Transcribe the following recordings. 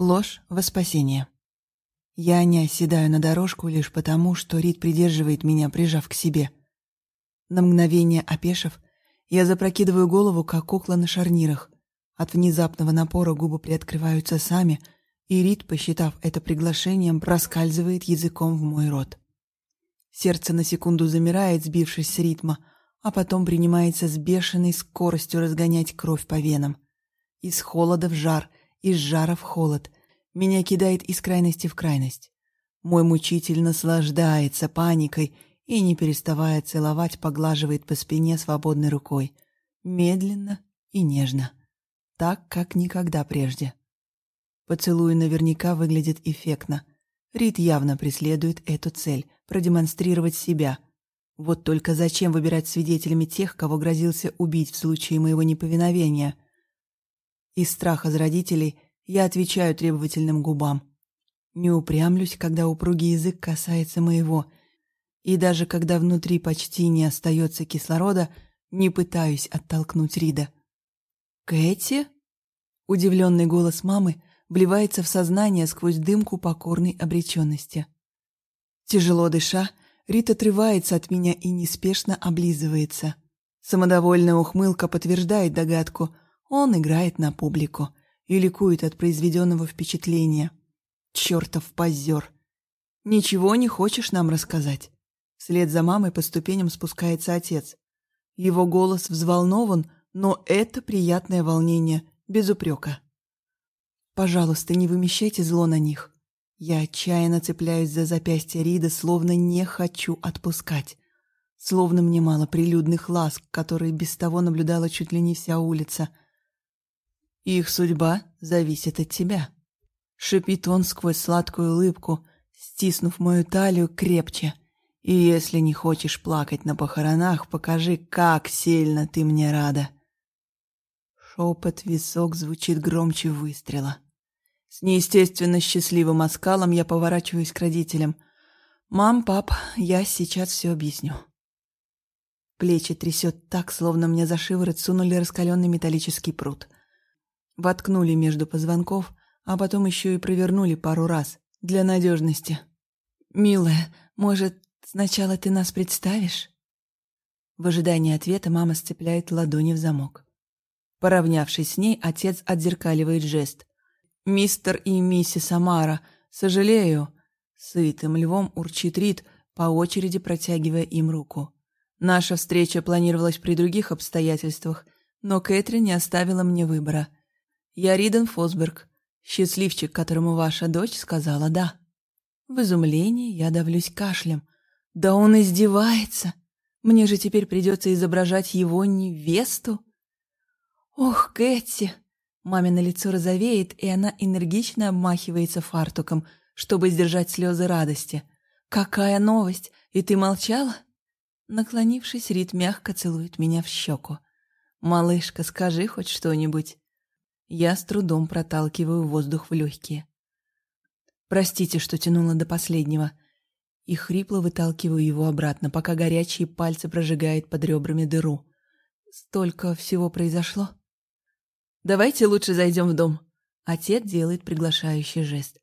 Ложь во спасение. Я не оседаю на дорожку лишь потому, что Рид придерживает меня, прижав к себе. На мгновение опешив, я запрокидываю голову, как кукла на шарнирах. От внезапного напора губы приоткрываются сами, и Рид, посчитав это приглашением, проскальзывает языком в мой рот. Сердце на секунду замирает, сбившись с ритма, а потом принимается с бешеной скоростью разгонять кровь по венам. Из холода в жар — из жара в холод. Меня кидает из крайности в крайность. Мой мучитель наслаждается паникой и, не переставая целовать, поглаживает по спине свободной рукой. Медленно и нежно. Так, как никогда прежде. Поцелуй наверняка выглядит эффектно. Рид явно преследует эту цель — продемонстрировать себя. Вот только зачем выбирать свидетелями тех, кого грозился убить в случае моего неповиновения — из страха за родителей я отвечаю требовательным губам. Не упрямлюсь, когда упругий язык касается моего, и даже когда внутри почти не остается кислорода, не пытаюсь оттолкнуть Рида. «Кэти?» Удивленный голос мамы вливается в сознание сквозь дымку покорной обреченности. Тяжело дыша, Рит отрывается от меня и неспешно облизывается. Самодовольная ухмылка подтверждает догадку — он играет на публику и ликует от произведенного впечатления. Чертов позер! Ничего не хочешь нам рассказать? Вслед за мамой по ступеням спускается отец. Его голос взволнован, но это приятное волнение, без упрека. Пожалуйста, не вымещайте зло на них. Я отчаянно цепляюсь за запястье Рида, словно не хочу отпускать. Словно мне мало прилюдных ласк, которые без того наблюдала чуть ли не вся улица — их судьба зависит от тебя. Шипит он сквозь сладкую улыбку, стиснув мою талию крепче. И если не хочешь плакать на похоронах, покажи, как сильно ты мне рада. Шепот висок звучит громче выстрела. С неестественно счастливым оскалом я поворачиваюсь к родителям. «Мам, пап, я сейчас все объясню». Плечи трясет так, словно мне за шиворот сунули раскаленный металлический пруд — Воткнули между позвонков, а потом еще и провернули пару раз, для надежности. «Милая, может, сначала ты нас представишь?» В ожидании ответа мама сцепляет ладони в замок. Поравнявшись с ней, отец отзеркаливает жест. «Мистер и миссис Амара, сожалею!» Сытым львом урчит Рид, по очереди протягивая им руку. Наша встреча планировалась при других обстоятельствах, но Кэтрин не оставила мне выбора — я Риден Фосберг, счастливчик, которому ваша дочь сказала «да». В изумлении я давлюсь кашлем. Да он издевается. Мне же теперь придется изображать его невесту. Ох, Кэти! Мамино лицо розовеет, и она энергично обмахивается фартуком, чтобы сдержать слезы радости. «Какая новость! И ты молчала?» Наклонившись, Рид мягко целует меня в щеку. «Малышка, скажи хоть что-нибудь». Я с трудом проталкиваю воздух в легкие. Простите, что тянула до последнего. И хрипло выталкиваю его обратно, пока горячие пальцы прожигают под ребрами дыру. Столько всего произошло. Давайте лучше зайдем в дом. Отец делает приглашающий жест.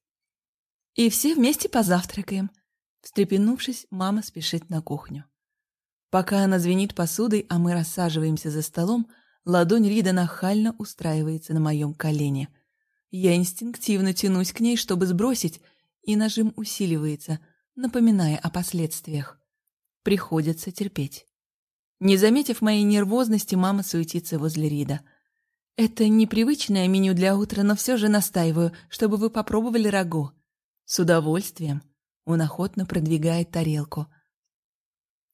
И все вместе позавтракаем. Встрепенувшись, мама спешит на кухню. Пока она звенит посудой, а мы рассаживаемся за столом, Ладонь Рида нахально устраивается на моем колене. Я инстинктивно тянусь к ней, чтобы сбросить, и нажим усиливается, напоминая о последствиях. Приходится терпеть. Не заметив моей нервозности, мама суетится возле Рида. «Это непривычное меню для утра, но все же настаиваю, чтобы вы попробовали рагу». «С удовольствием». Он охотно продвигает тарелку.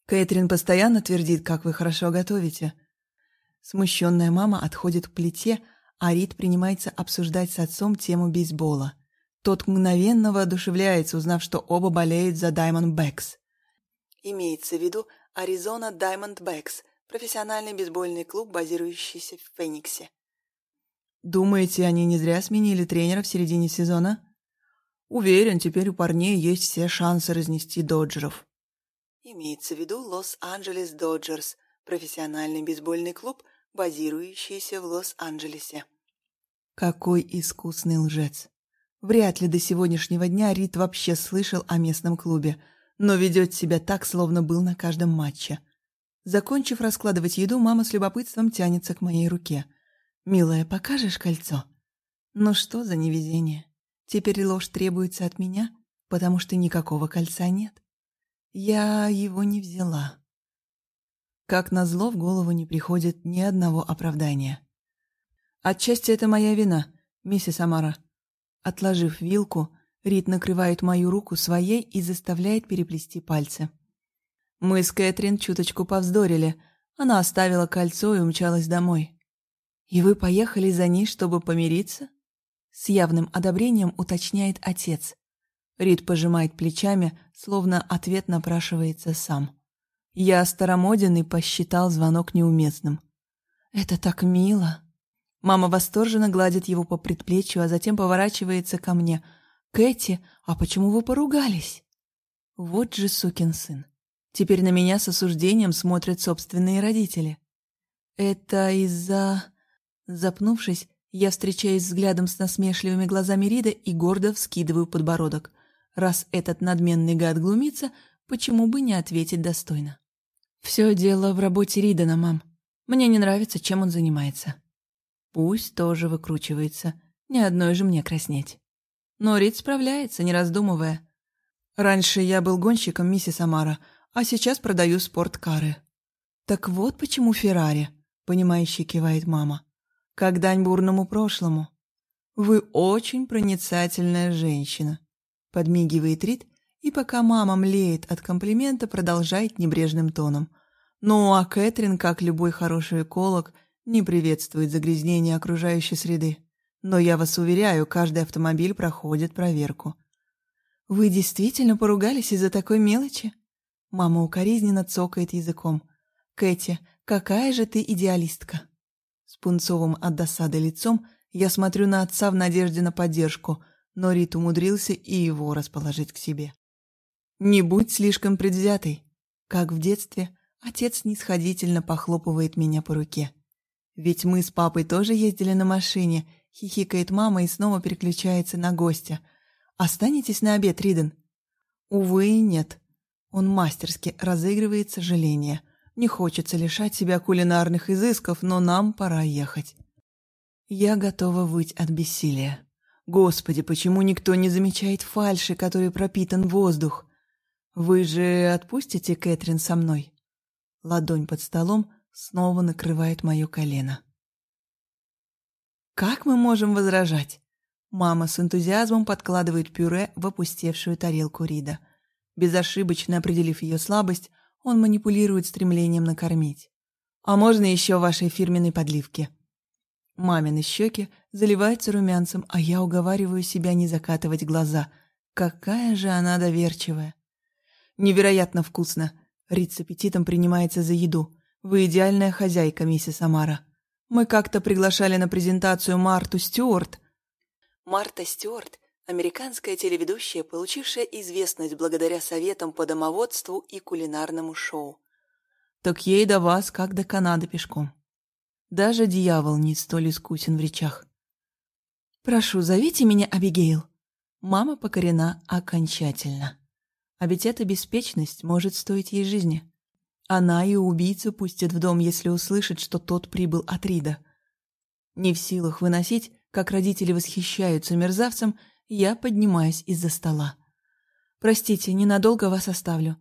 «Кэтрин постоянно твердит, как вы хорошо готовите», Смущенная мама отходит к плите, а Рид принимается обсуждать с отцом тему бейсбола. Тот мгновенно воодушевляется, узнав, что оба болеют за Diamondbacks. Имеется в виду Аризона Diamondbacks, профессиональный бейсбольный клуб, базирующийся в Фениксе. Думаете, они не зря сменили тренера в середине сезона? Уверен, теперь у парней есть все шансы разнести доджеров. Имеется в виду Лос-Анджелес Доджерс, профессиональный бейсбольный клуб, базирующийся в Лос-Анджелесе. Какой искусный лжец! Вряд ли до сегодняшнего дня Рид вообще слышал о местном клубе, но ведет себя так, словно был на каждом матче. Закончив раскладывать еду, мама с любопытством тянется к моей руке. «Милая, покажешь кольцо?» «Ну что за невезение? Теперь ложь требуется от меня, потому что никакого кольца нет. Я его не взяла». Как назло, в голову не приходит ни одного оправдания. «Отчасти это моя вина, миссис Амара». Отложив вилку, Рид накрывает мою руку своей и заставляет переплести пальцы. Мы с Кэтрин чуточку повздорили. Она оставила кольцо и умчалась домой. «И вы поехали за ней, чтобы помириться?» С явным одобрением уточняет отец. Рид пожимает плечами, словно ответ напрашивается сам. Я старомоден и посчитал звонок неуместным. «Это так мило!» Мама восторженно гладит его по предплечью, а затем поворачивается ко мне. «Кэти, а почему вы поругались?» Вот же сукин сын. Теперь на меня с осуждением смотрят собственные родители. «Это из-за...» Запнувшись, я встречаюсь взглядом с насмешливыми глазами Рида и гордо вскидываю подбородок. Раз этот надменный гад глумится, почему бы не ответить достойно? «Все дело в работе Ридана, мам. Мне не нравится, чем он занимается». Пусть тоже выкручивается. Ни одной же мне краснеть. Но Рид справляется, не раздумывая. Раньше я был гонщиком, миссис Амара, а сейчас продаю спорткары. Так вот почему Феррари, понимающе кивает мама. Как дань бурному прошлому. Вы очень проницательная женщина, подмигивает Рид, и пока мама млеет от комплимента, продолжает небрежным тоном. Ну а Кэтрин, как любой хороший эколог, не приветствует загрязнение окружающей среды. Но я вас уверяю, каждый автомобиль проходит проверку. Вы действительно поругались из-за такой мелочи? Мама укоризненно цокает языком. Кэти, какая же ты идеалистка. С пунцовым от досады лицом я смотрю на отца в надежде на поддержку, но Рит умудрился и его расположить к себе. Не будь слишком предвзятой. Как в детстве, отец нисходительно похлопывает меня по руке. «Ведь мы с папой тоже ездили на машине», — хихикает мама и снова переключается на гостя. «Останетесь на обед, Риден?» «Увы, нет». Он мастерски разыгрывает сожаление. Не хочется лишать себя кулинарных изысков, но нам пора ехать. Я готова выть от бессилия. Господи, почему никто не замечает фальши, которой пропитан воздух? Вы же отпустите Кэтрин со мной? Ладонь под столом снова накрывает мое колено. Как мы можем возражать? Мама с энтузиазмом подкладывает пюре в опустевшую тарелку Рида. Безошибочно определив ее слабость, он манипулирует стремлением накормить. «А можно еще вашей фирменной подливки?» Мамины щеки заливаются румянцем, а я уговариваю себя не закатывать глаза. Какая же она доверчивая. Невероятно вкусно. Рид с аппетитом принимается за еду. Вы идеальная хозяйка, миссис Амара. Мы как-то приглашали на презентацию Марту Стюарт. Марта Стюарт – американская телеведущая, получившая известность благодаря советам по домоводству и кулинарному шоу. Так ей до вас, как до Канады пешком. Даже дьявол не столь искусен в речах. «Прошу, зовите меня Абигейл». Мама покорена окончательно. А ведь эта беспечность может стоить ей жизни. Она и убийцу пустят в дом, если услышит, что тот прибыл от Рида. Не в силах выносить, как родители восхищаются мерзавцем, я поднимаюсь из-за стола. «Простите, ненадолго вас оставлю».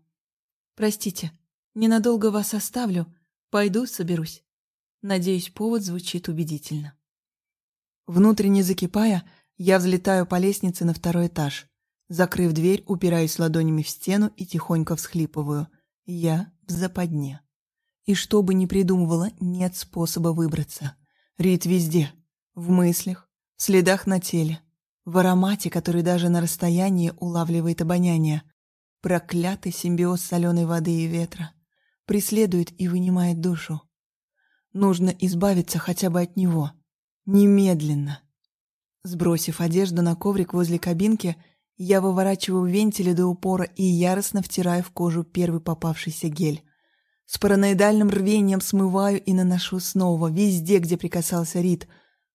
«Простите, ненадолго вас оставлю. Пойду соберусь». Надеюсь, повод звучит убедительно. Внутренне закипая, я взлетаю по лестнице на второй этаж. Закрыв дверь, упираюсь ладонями в стену и тихонько всхлипываю. Я в западне. И что бы ни придумывала, нет способа выбраться. Рит везде. В мыслях, в следах на теле, в аромате, который даже на расстоянии улавливает обоняние. Проклятый симбиоз соленой воды и ветра. Преследует и вынимает душу. Нужно избавиться хотя бы от него. Немедленно. Сбросив одежду на коврик возле кабинки, я выворачиваю вентили до упора и яростно втираю в кожу первый попавшийся гель. С параноидальным рвением смываю и наношу снова, везде, где прикасался Рид.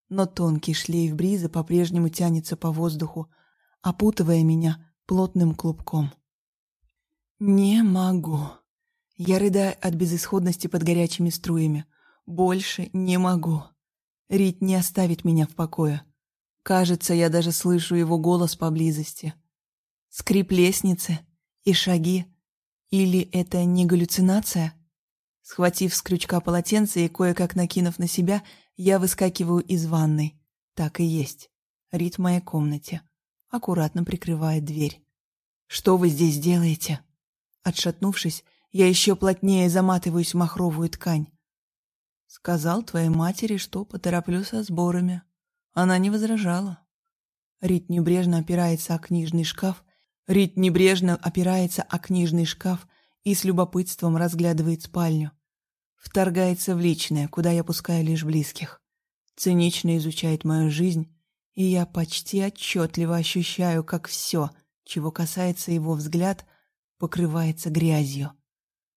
Но тонкий шлейф бриза по-прежнему тянется по воздуху, опутывая меня плотным клубком. «Не могу». Я рыдаю от безысходности под горячими струями. «Больше не могу». Рит не оставит меня в покое. Кажется, я даже слышу его голос поблизости. Скрип лестницы и шаги. Или это не галлюцинация? Схватив с крючка полотенце и кое-как накинув на себя, я выскакиваю из ванной. Так и есть. Рит в моей комнате. Аккуратно прикрывает дверь. «Что вы здесь делаете?» Отшатнувшись, я еще плотнее заматываюсь в махровую ткань. Сказал твоей матери, что потороплю со сборами. Она не возражала. Рит небрежно опирается о книжный шкаф. Рит небрежно опирается о книжный шкаф и с любопытством разглядывает спальню. Вторгается в личное, куда я пускаю лишь близких. Цинично изучает мою жизнь, и я почти отчетливо ощущаю, как все, чего касается его взгляд — покрывается грязью.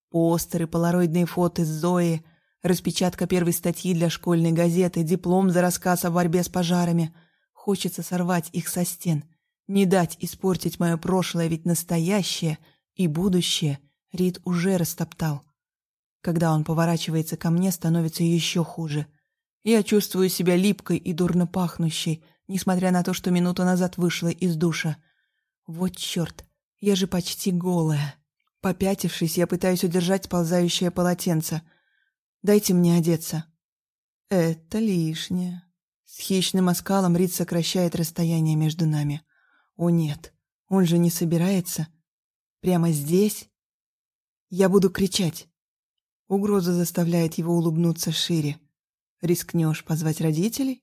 Постеры, полароидные фото с Зои, распечатка первой статьи для школьной газеты, диплом за рассказ о борьбе с пожарами. Хочется сорвать их со стен, не дать испортить мое прошлое, ведь настоящее и будущее Рид уже растоптал. Когда он поворачивается ко мне, становится еще хуже. Я чувствую себя липкой и дурно пахнущей, несмотря на то, что минуту назад вышла из душа. Вот черт, я же почти голая. Попятившись, я пытаюсь удержать сползающее полотенце. Дайте мне одеться. Это лишнее. С хищным оскалом Рид сокращает расстояние между нами. О нет, он же не собирается. Прямо здесь? Я буду кричать. Угроза заставляет его улыбнуться шире. Рискнешь позвать родителей?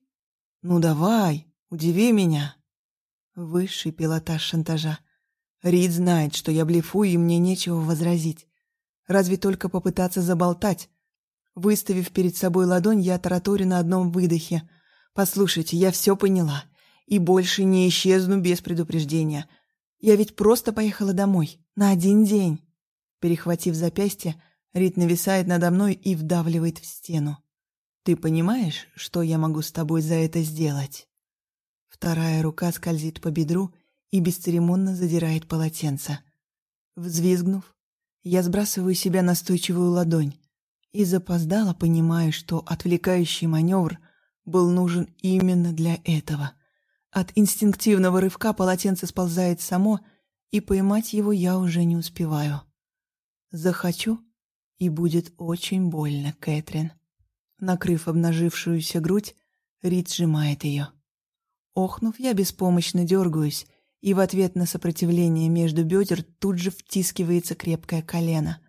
Ну давай, удиви меня. Высший пилотаж шантажа. Рид знает, что я блефую, и мне нечего возразить. Разве только попытаться заболтать. Выставив перед собой ладонь, я тараторю на одном выдохе. «Послушайте, я все поняла. И больше не исчезну без предупреждения. Я ведь просто поехала домой. На один день». Перехватив запястье, Рид нависает надо мной и вдавливает в стену. «Ты понимаешь, что я могу с тобой за это сделать?» Вторая рука скользит по бедру, и бесцеремонно задирает полотенце. Взвизгнув, я сбрасываю себя настойчивую ладонь и запоздало понимаю, что отвлекающий маневр был нужен именно для этого. От инстинктивного рывка полотенце сползает само, и поймать его я уже не успеваю. Захочу, и будет очень больно, Кэтрин. Накрыв обнажившуюся грудь, Рид сжимает ее. Охнув, я беспомощно дергаюсь и в ответ на сопротивление между бедер тут же втискивается крепкое колено.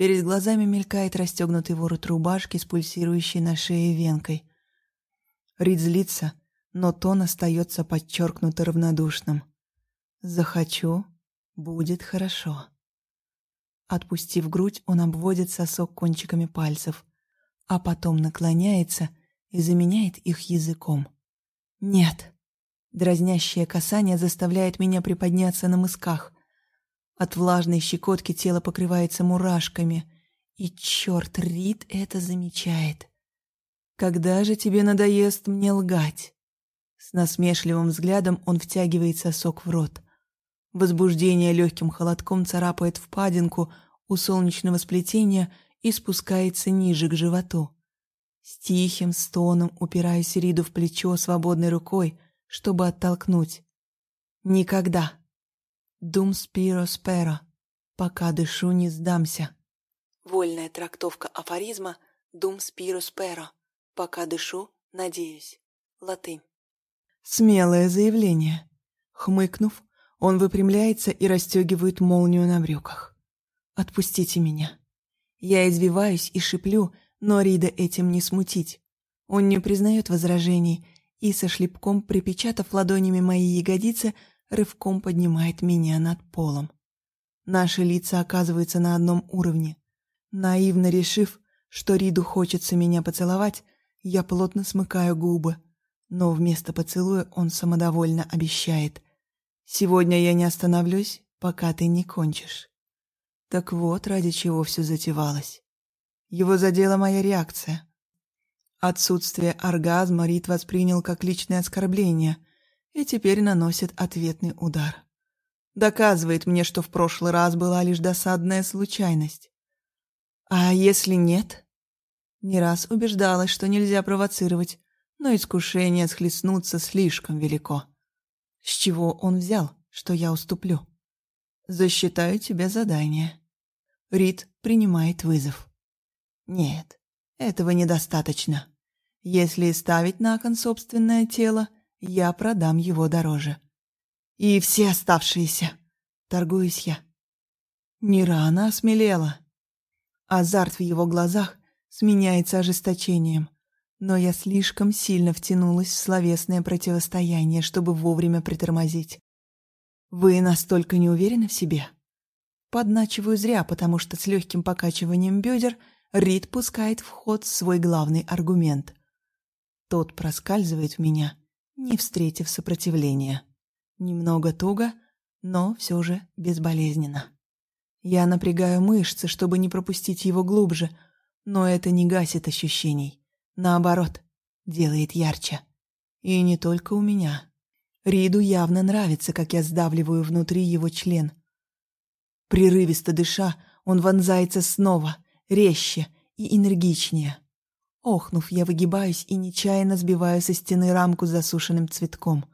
Перед глазами мелькает расстегнутый ворот рубашки с пульсирующей на шее венкой. Рид злится, но тон остается подчеркнуто равнодушным. «Захочу, будет хорошо». Отпустив грудь, он обводит сосок кончиками пальцев, а потом наклоняется и заменяет их языком. «Нет». Дразнящее касание заставляет меня приподняться на мысках. От влажной щекотки тело покрывается мурашками. И черт, Рид это замечает. «Когда же тебе надоест мне лгать?» С насмешливым взглядом он втягивает сосок в рот. Возбуждение легким холодком царапает впадинку у солнечного сплетения и спускается ниже к животу. С тихим стоном упираюсь Риду в плечо свободной рукой — чтобы оттолкнуть. Никогда. Дум спиро спера. Пока дышу, не сдамся. Вольная трактовка афоризма «Дум спиро спера». Пока дышу, надеюсь. Латынь. Смелое заявление. Хмыкнув, он выпрямляется и расстегивает молнию на брюках. «Отпустите меня». Я извиваюсь и шиплю, но Рида этим не смутить. Он не признает возражений и со шлепком, припечатав ладонями мои ягодицы, рывком поднимает меня над полом. Наши лица оказываются на одном уровне. Наивно решив, что Риду хочется меня поцеловать, я плотно смыкаю губы, но вместо поцелуя он самодовольно обещает. «Сегодня я не остановлюсь, пока ты не кончишь». Так вот, ради чего все затевалось. Его задела моя реакция. Отсутствие оргазма Рит воспринял как личное оскорбление. И теперь наносит ответный удар. Доказывает мне, что в прошлый раз была лишь досадная случайность. А если нет? Не раз убеждалась, что нельзя провоцировать, но искушение схлестнуться слишком велико. С чего он взял, что я уступлю? Засчитаю тебе задание. Рид принимает вызов. Нет, этого недостаточно. Если ставить на кон собственное тело, я продам его дороже. И все оставшиеся. Торгуюсь я. Не рано осмелела. Азарт в его глазах сменяется ожесточением. Но я слишком сильно втянулась в словесное противостояние, чтобы вовремя притормозить. «Вы настолько не уверены в себе?» Подначиваю зря, потому что с легким покачиванием бедер Рид пускает в ход свой главный аргумент. Тот проскальзывает в меня, не встретив сопротивления. Немного туго, но все же безболезненно. Я напрягаю мышцы, чтобы не пропустить его глубже, но это не гасит ощущений. Наоборот, делает ярче. И не только у меня. Риду явно нравится, как я сдавливаю внутри его член. Прерывисто дыша, он вонзается снова, резче и энергичнее. Охнув, я выгибаюсь и нечаянно сбиваю со стены рамку с засушенным цветком.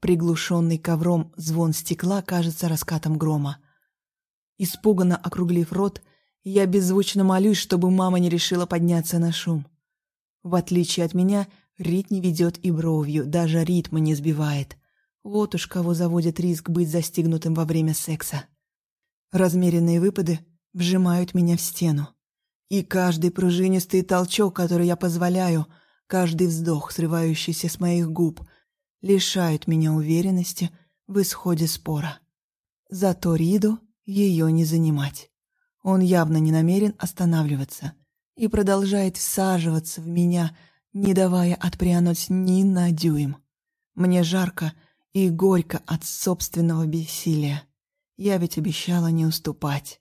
Приглушенный ковром звон стекла кажется раскатом грома. Испуганно округлив рот, я беззвучно молюсь, чтобы мама не решила подняться на шум. В отличие от меня, Рит не ведет и бровью, даже ритма не сбивает. Вот уж кого заводит риск быть застигнутым во время секса. Размеренные выпады вжимают меня в стену. И каждый пружинистый толчок, который я позволяю, каждый вздох, срывающийся с моих губ, лишают меня уверенности в исходе спора. Зато Риду ее не занимать. Он явно не намерен останавливаться и продолжает всаживаться в меня, не давая отпрянуть ни на дюйм. Мне жарко и горько от собственного бессилия. Я ведь обещала не уступать.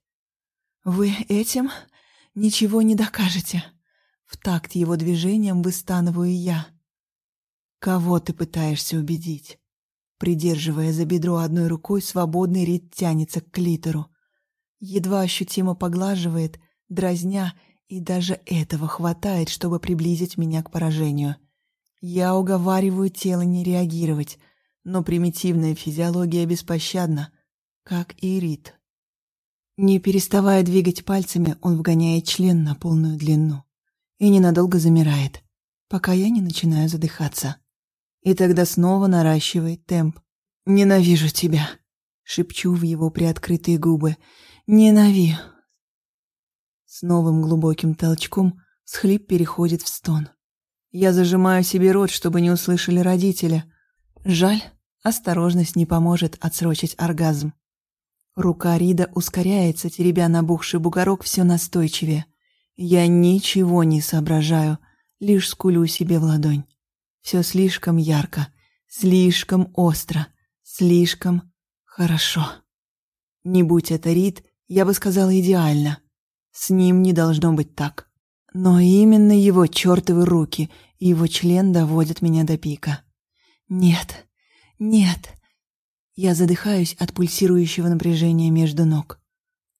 «Вы этим ничего не докажете». В такт его движением выстанываю я. «Кого ты пытаешься убедить?» Придерживая за бедро одной рукой, свободный Рид тянется к клитору. Едва ощутимо поглаживает, дразня, и даже этого хватает, чтобы приблизить меня к поражению. Я уговариваю тело не реагировать, но примитивная физиология беспощадна, как и Рид. Не переставая двигать пальцами, он вгоняет член на полную длину и ненадолго замирает, пока я не начинаю задыхаться. И тогда снова наращивает темп. «Ненавижу тебя!» — шепчу в его приоткрытые губы. «Ненави!» С новым глубоким толчком схлип переходит в стон. Я зажимаю себе рот, чтобы не услышали родители. Жаль, осторожность не поможет отсрочить оргазм. Рука Рида ускоряется, теребя набухший бугорок все настойчивее. Я ничего не соображаю, лишь скулю себе в ладонь. Все слишком ярко, слишком остро, слишком хорошо. Не будь это Рид, я бы сказала идеально. С ним не должно быть так. Но именно его чертовы руки и его член доводят меня до пика. Нет, нет, я задыхаюсь от пульсирующего напряжения между ног.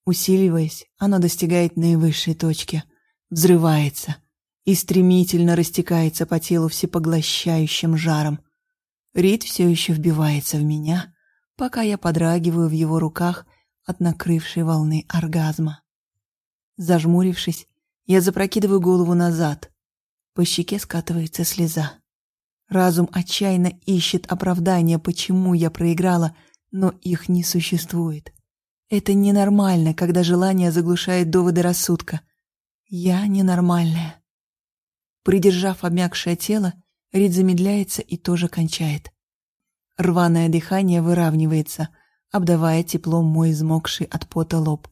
Усиливаясь, оно достигает наивысшей точки, взрывается и стремительно растекается по телу всепоглощающим жаром. Рид все еще вбивается в меня, пока я подрагиваю в его руках от накрывшей волны оргазма. Зажмурившись, я запрокидываю голову назад. По щеке скатывается слеза. Разум отчаянно ищет оправдания, почему я проиграла, но их не существует. Это ненормально, когда желание заглушает доводы рассудка. Я ненормальная. Придержав обмякшее тело, Рид замедляется и тоже кончает. Рваное дыхание выравнивается, обдавая теплом мой измокший от пота лоб.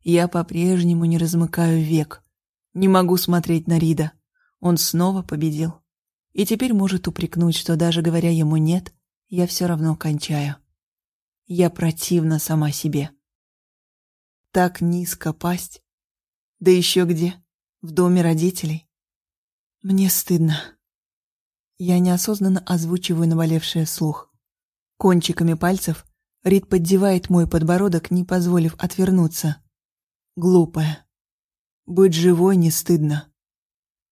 Я по-прежнему не размыкаю век. Не могу смотреть на Рида. Он снова победил и теперь может упрекнуть, что даже говоря ему «нет», я все равно кончаю. Я противна сама себе. Так низко пасть. Да еще где? В доме родителей. Мне стыдно. Я неосознанно озвучиваю наболевшее слух. Кончиками пальцев Рид поддевает мой подбородок, не позволив отвернуться. Глупая. Быть живой не стыдно.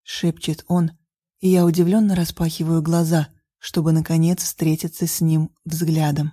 Шепчет он, и я удивленно распахиваю глаза, чтобы, наконец, встретиться с ним взглядом.